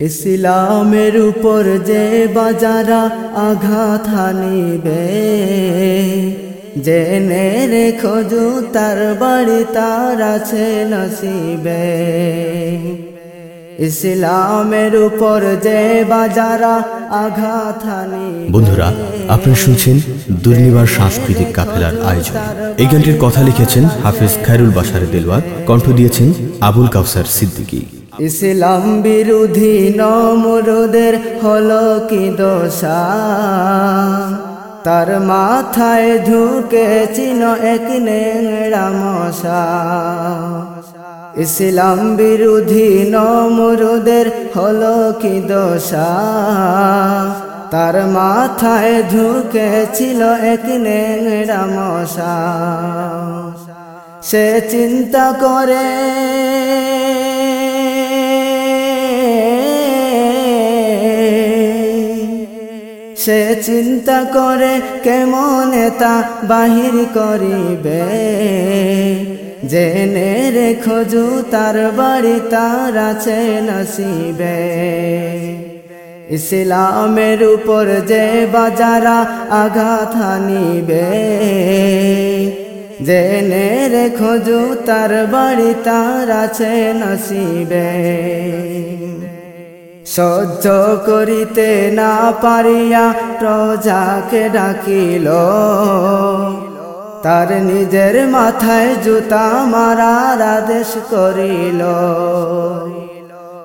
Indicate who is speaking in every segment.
Speaker 1: ইসলামের উপর যে বাজারা আঘাত হানিবে, জেনে রেখো জু তার বাড়ি তার আছে নসিবে। ইসলামের উপর যে বাজারা আঘাত
Speaker 2: বন্ধুরা, আপনারা শুনছেন দুর্নিবার সাংস্কৃতিক কাফেলার আয়োজন। এই গানটির কথা লিখেছেন হাফিজ খায়রুল বাসার দেলওয়াত কণ্ঠ দিয়েছেন আবুল কাউসার সিদ্দিকী।
Speaker 1: ইসলাম বিরোধী নমরুদের হলো কি দশা? তার মাথায় ঢুকে চিন এক নেংড়া মশা। ইসলাম বিরোধী নমরুদের হলো কি দশা? তার মাথায় ঢুকে ছিল এক নেংড়া মশা। সে চিন্তা করে সে চিন্তা করে কেমন তা বাহির করিবে? জেনে রেখো তার বাড়ি তার আছে নসিবে। ইসলামের উপর যে বাজারা আঘাত হানিবে। জেনে রেখো তার বাড়ি তার আছে নসিবে। সহ্য করিতে না পারিয়া প্রজাকে ডাকিল। তার নিজের মাথায় জুতা মারার আদেশ করিল।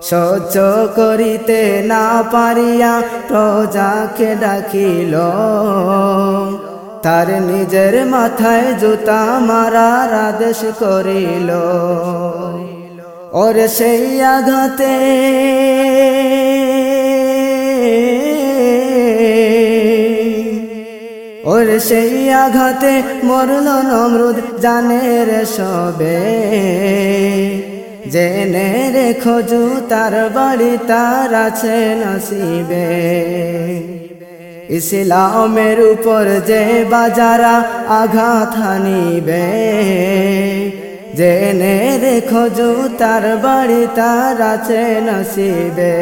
Speaker 1: সহ্য করিতে না পারিয়া প্রজাকে ডাকিল। তার নিজের মাথায় জুতা মারার আদেশ করিল। ওর সেই আঘাতে ওর সেই আঘাতে মরল নমরুদ জানের সবে জেনে রেখো জু তার বাড়ি তার আছে নসিবে। ইসলামের উপর যে বাজারা আঘাত হানিবে। জেনে রেখো জু তার বাড়ি তার আছে নসিবে।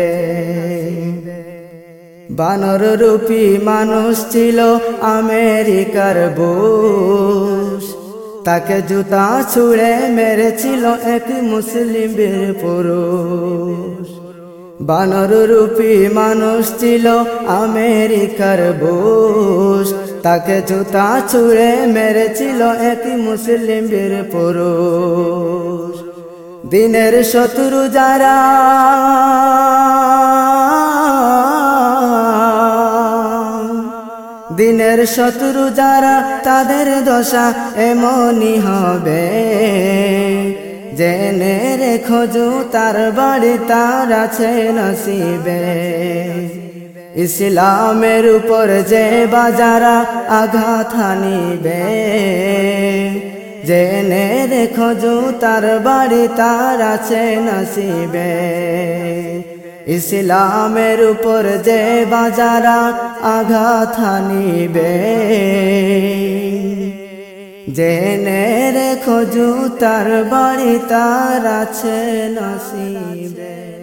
Speaker 1: বানর রূপী মানুষ ছিল আমেরিকার বুশ। তাকে জুতা ছুঁড়ে মেরেছিল এক মুসলিম পুরুষ। বানর রূপী মানুষ ছিল আমেরিকার বুশ। তাকে জুতা ছুঁড়ে মেরেছিল এক মুসলিম বীর পুরুষ। দিনের শত্রু যারা, দিনের শত্রু যারা, তাদের দশা এমনই হবে। জেনে রেখো তার বাড়ি তার আছে নসিবে। ইসলামের উপর যে বাজারা আঘাত হানিবে, জেনে রেখো জু তার বাড়ি তার আছে নসিবে। ইসলামের উপর যে বাজারা আঘাত হানিবে, জেনে রেখো তার বাড়ি তার আছে নসিবে।